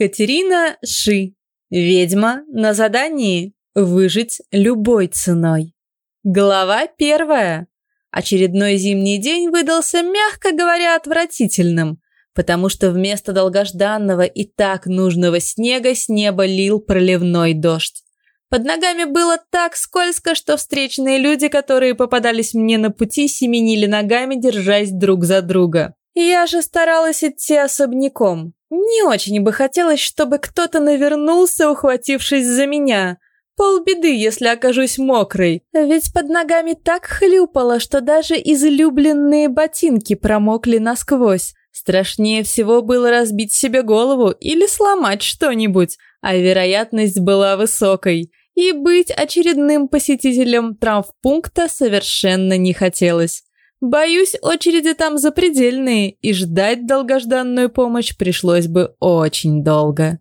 Катерина Ши. Ведьма на задании выжить любой ценой. Глава первая. Очередной зимний день выдался, мягко говоря, отвратительным, потому что вместо долгожданного и так нужного снега с неба лил проливной дождь. Под ногами было так скользко, что встречные люди, которые попадались мне на пути, семенили ногами, держась друг за друга. Я же старалась идти особняком. Не очень бы хотелось, чтобы кто-то навернулся, ухватившись за меня. Полбеды, если окажусь мокрой, ведь под ногами так хлюпало, что даже излюбленные ботинки промокли насквозь. Страшнее всего было разбить себе голову или сломать что-нибудь, а вероятность была высокой. И быть очередным посетителем травмпункта совершенно не хотелось. Боюсь, очереди там запредельные, и ждать долгожданную помощь пришлось бы очень долго.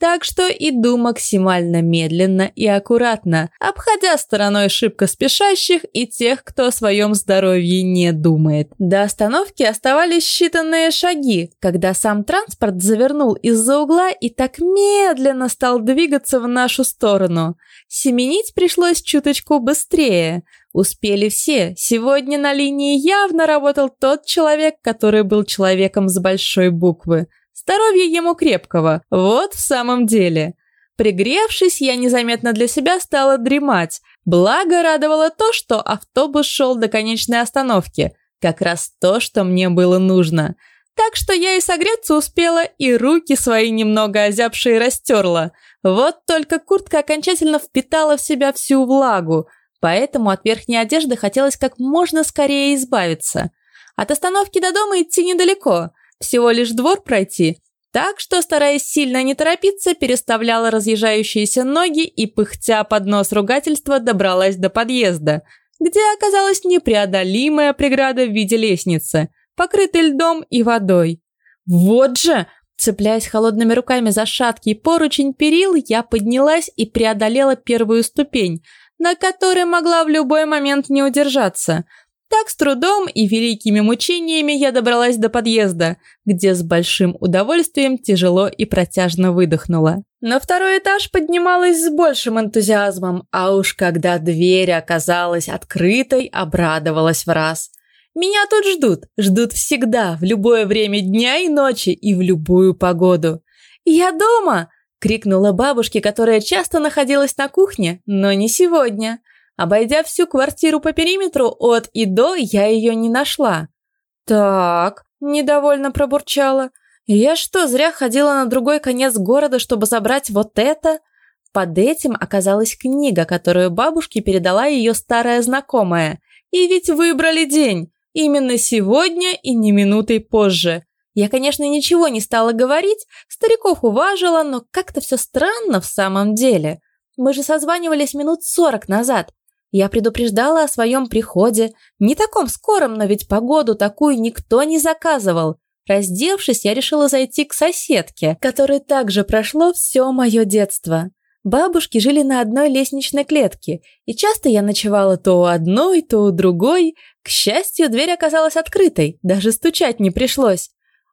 Так что иду максимально медленно и аккуратно, обходя стороной шибко спешащих и тех, кто о своем здоровье не думает. До остановки оставались считанные шаги, когда сам транспорт завернул из-за угла и так медленно стал двигаться в нашу сторону. Семенить пришлось чуточку быстрее. Успели все. Сегодня на линии явно работал тот человек, который был человеком с большой буквы – Здоровья ему крепкого, вот в самом деле. Пригревшись, я незаметно для себя стала дремать. Благо радовало то, что автобус шел до конечной остановки. Как раз то, что мне было нужно. Так что я и согреться успела, и руки свои немного озябшие растерла. Вот только куртка окончательно впитала в себя всю влагу, поэтому от верхней одежды хотелось как можно скорее избавиться. От остановки до дома идти недалеко, всего лишь двор пройти, так что, стараясь сильно не торопиться, переставляла разъезжающиеся ноги и, пыхтя под нос ругательства, добралась до подъезда, где оказалась непреодолимая преграда в виде лестницы, покрытой льдом и водой. Вот же! Цепляясь холодными руками за шаткий поручень перил, я поднялась и преодолела первую ступень, на которой могла в любой момент не удержаться – так с трудом и великими мучениями я добралась до подъезда, где с большим удовольствием тяжело и протяжно выдохнула. На второй этаж поднималась с большим энтузиазмом, а уж когда дверь оказалась открытой, обрадовалась в раз. Меня тут ждут, ждут всегда, в любое время дня и ночи и в любую погоду. «Я дома!» – крикнула бабушке, которая часто находилась на кухне, но не сегодня. Обойдя всю квартиру по периметру от и до, я ее не нашла. «Так», – недовольно пробурчала, – «я что, зря ходила на другой конец города, чтобы забрать вот это?» Под этим оказалась книга, которую бабушке передала ее старая знакомая. И ведь выбрали день. Именно сегодня и не минутой позже. Я, конечно, ничего не стала говорить, стариков уважила, но как-то все странно в самом деле. Мы же созванивались минут сорок назад. Я предупреждала о своем приходе, не таком скором, но ведь погоду такую никто не заказывал. Раздевшись, я решила зайти к соседке, которой также прошло все мое детство. Бабушки жили на одной лестничной клетке, и часто я ночевала то у одной, то у другой. К счастью, дверь оказалась открытой, даже стучать не пришлось.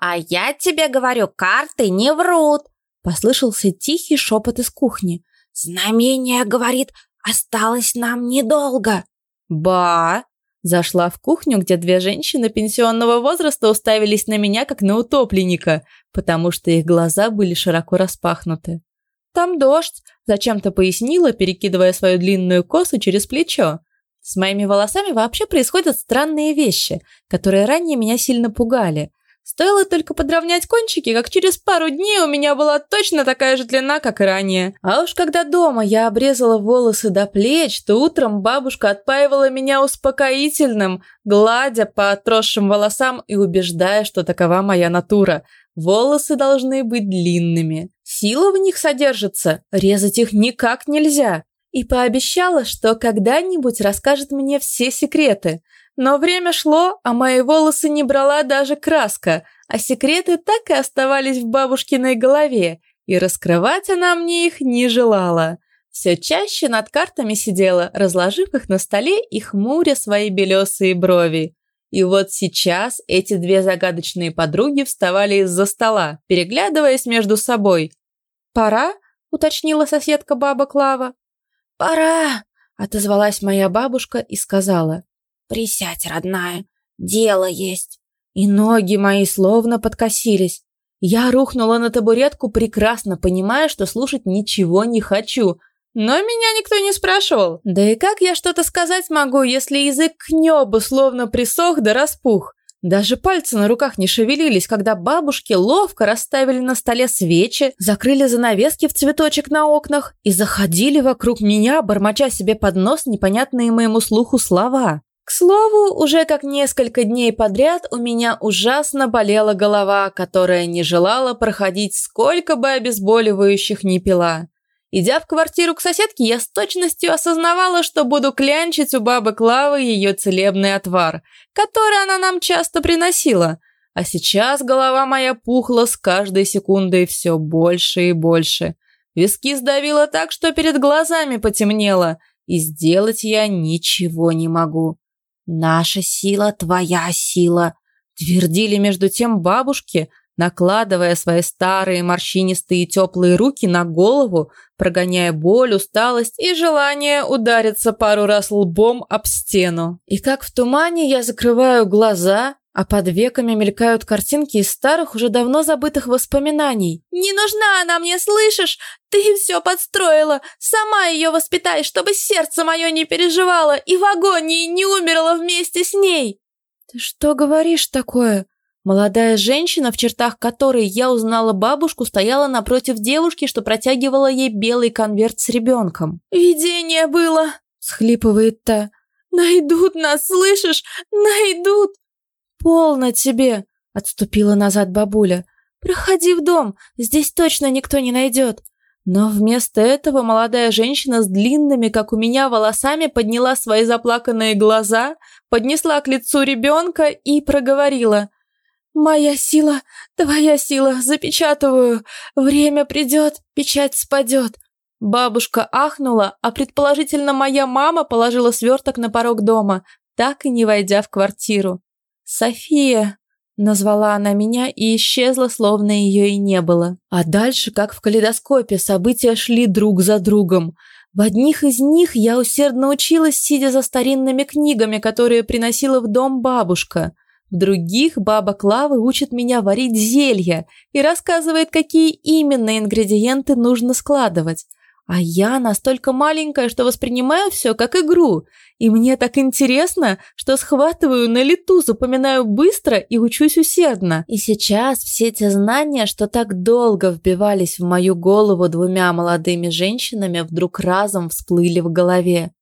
«А я тебе говорю, карты не врут!» Послышался тихий шепот из кухни. «Знамение, говорит, Осталось нам недолго. Ба! Зашла в кухню, где две женщины пенсионного возраста уставились на меня, как на утопленника, потому что их глаза были широко распахнуты. «Там дождь», – зачем-то пояснила, перекидывая свою длинную косу через плечо. С моими волосами вообще происходят странные вещи, которые ранее меня сильно пугали. Стоило только подровнять кончики, как через пару дней у меня была точно такая же длина, как и ранее. А уж когда дома я обрезала волосы до плеч, то утром бабушка отпаивала меня успокоительным, гладя по отросшим волосам и убеждая, что такова моя натура. Волосы должны быть длинными. Сила в них содержится, резать их никак нельзя. И пообещала, что когда-нибудь расскажет мне все секреты – но время шло, а мои волосы не брала даже краска, а секреты так и оставались в бабушкиной голове, и раскрывать она мне их не желала. Все чаще над картами сидела, разложив их на столе и хмуря свои белесые брови. И вот сейчас эти две загадочные подруги вставали из-за стола, переглядываясь между собой. «Пора?» – уточнила соседка баба Клава. «Пора!» – отозвалась моя бабушка и сказала. «Присядь, родная, дело есть». И ноги мои словно подкосились. Я рухнула на табуретку, прекрасно понимая, что слушать ничего не хочу. Но меня никто не спрашивал. Да и как я что-то сказать могу, если язык к небу словно присох да распух? Даже пальцы на руках не шевелились, когда бабушки ловко расставили на столе свечи, закрыли занавески в цветочек на окнах и заходили вокруг меня, бормоча себе под нос непонятные моему слуху слова. К слову, уже как несколько дней подряд у меня ужасно болела голова, которая не желала проходить сколько бы обезболивающих ни пила. Идя в квартиру к соседке, я с точностью осознавала, что буду клянчить у бабы Клавы ее целебный отвар, который она нам часто приносила. А сейчас голова моя пухла с каждой секундой все больше и больше. Виски сдавило так, что перед глазами потемнело, и сделать я ничего не могу. «Наша сила – твоя сила», – твердили между тем бабушки, накладывая свои старые морщинистые теплые руки на голову, прогоняя боль, усталость и желание удариться пару раз лбом об стену. И как в тумане я закрываю глаза, а под веками мелькают картинки из старых, уже давно забытых воспоминаний. «Не нужна она мне, слышишь? Ты все подстроила. Сама ее воспитай, чтобы сердце мое не переживало и в агонии не умерло вместе с ней!» «Ты что говоришь такое?» Молодая женщина, в чертах которой я узнала бабушку, стояла напротив девушки, что протягивала ей белый конверт с ребенком. «Видение было!» – схлипывает та. «Найдут нас, слышишь? Найдут!» «Полно тебе!» – отступила назад бабуля. «Проходи в дом, здесь точно никто не найдет». Но вместо этого молодая женщина с длинными, как у меня, волосами подняла свои заплаканные глаза, поднесла к лицу ребенка и проговорила. «Моя сила, твоя сила, запечатываю. Время придет, печать спадет». Бабушка ахнула, а предположительно моя мама положила сверток на порог дома, так и не войдя в квартиру. «София!» – назвала она меня и исчезла, словно ее и не было. А дальше, как в калейдоскопе, события шли друг за другом. В одних из них я усердно училась, сидя за старинными книгами, которые приносила в дом бабушка. В других баба Клава учит меня варить зелья и рассказывает, какие именно ингредиенты нужно складывать. А я настолько маленькая, что воспринимаю все как игру. И мне так интересно, что схватываю на лету, запоминаю быстро и учусь усердно. И сейчас все те знания, что так долго вбивались в мою голову двумя молодыми женщинами, вдруг разом всплыли в голове.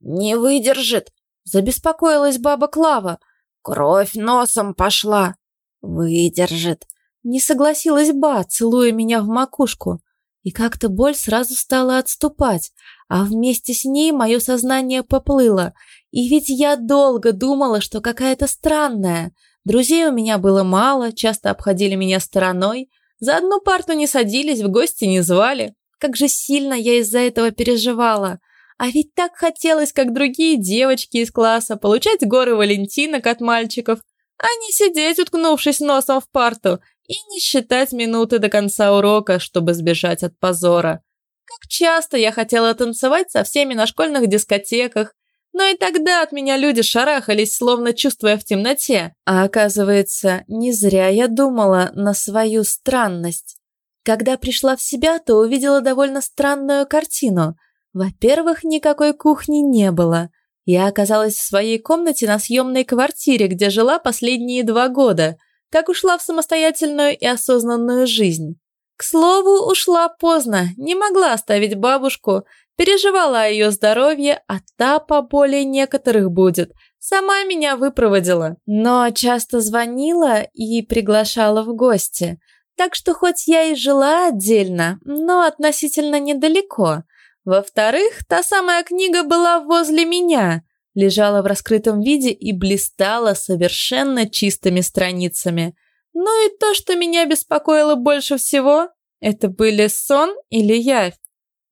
«Не выдержит!» – забеспокоилась баба Клава. «Кровь носом пошла!» «Выдержит!» – не согласилась Ба, целуя меня в макушку. И как-то боль сразу стала отступать, а вместе с ней мое сознание поплыло. И ведь я долго думала, что какая-то странная. Друзей у меня было мало, часто обходили меня стороной. За одну парту не садились, в гости не звали. Как же сильно я из-за этого переживала. А ведь так хотелось, как другие девочки из класса, получать горы валентинок от мальчиков, а не сидеть, уткнувшись носом в парту и не считать минуты до конца урока, чтобы сбежать от позора. Как часто я хотела танцевать со всеми на школьных дискотеках, но и тогда от меня люди шарахались, словно чувствуя в темноте. А оказывается, не зря я думала на свою странность. Когда пришла в себя, то увидела довольно странную картину. Во-первых, никакой кухни не было. Я оказалась в своей комнате на съемной квартире, где жила последние два года – как ушла в самостоятельную и осознанную жизнь. К слову, ушла поздно, не могла оставить бабушку, переживала о ее здоровье, а та по более некоторых будет. Сама меня выпроводила, но часто звонила и приглашала в гости. Так что хоть я и жила отдельно, но относительно недалеко. Во-вторых, та самая книга была возле меня лежала в раскрытом виде и блистала совершенно чистыми страницами. Ну и то, что меня беспокоило больше всего, это были сон или явь.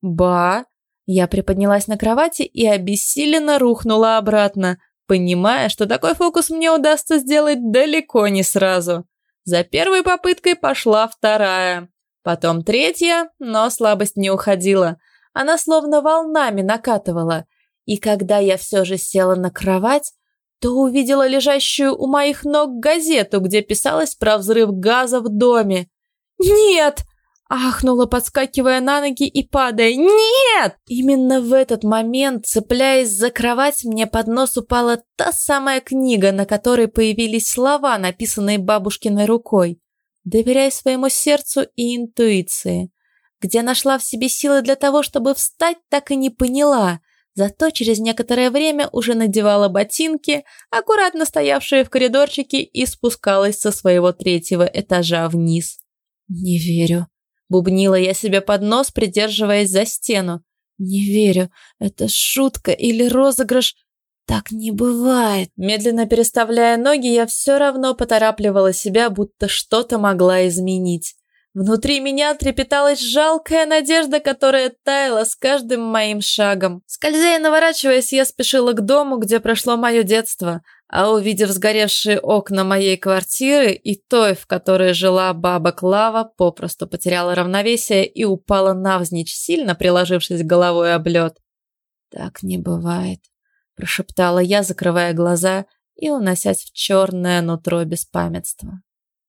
Ба! Я приподнялась на кровати и обессиленно рухнула обратно. понимая, что такой фокус мне удастся сделать далеко не сразу. За первой попыткой пошла вторая, потом третья, но слабость не уходила. Она словно волнами накатывала. И когда я все же села на кровать, то увидела лежащую у моих ног газету, где писалось про взрыв газа в доме. «Нет!» – ахнула, подскакивая на ноги и падая. «Нет!» Именно в этот момент, цепляясь за кровать, мне под нос упала та самая книга, на которой появились слова, написанные бабушкиной рукой. «Доверяй своему сердцу и интуиции». Где нашла в себе силы для того, чтобы встать, так и не поняла – Зато через некоторое время уже надевала ботинки, аккуратно стоявшие в коридорчике, и спускалась со своего третьего этажа вниз. «Не верю», — бубнила я себе под нос, придерживаясь за стену. «Не верю, это шутка или розыгрыш. Так не бывает». Медленно переставляя ноги, я все равно поторапливала себя, будто что-то могла изменить. Внутри меня трепеталась жалкая надежда, которая таяла с каждым моим шагом. Скользя и наворачиваясь, я спешила к дому, где прошло мое детство, а увидев сгоревшие окна моей квартиры и той, в которой жила баба Клава, попросту потеряла равновесие и упала навзничь, сильно приложившись головой об лед. «Так не бывает», – прошептала я, закрывая глаза и уносясь в черное нутро беспамятства.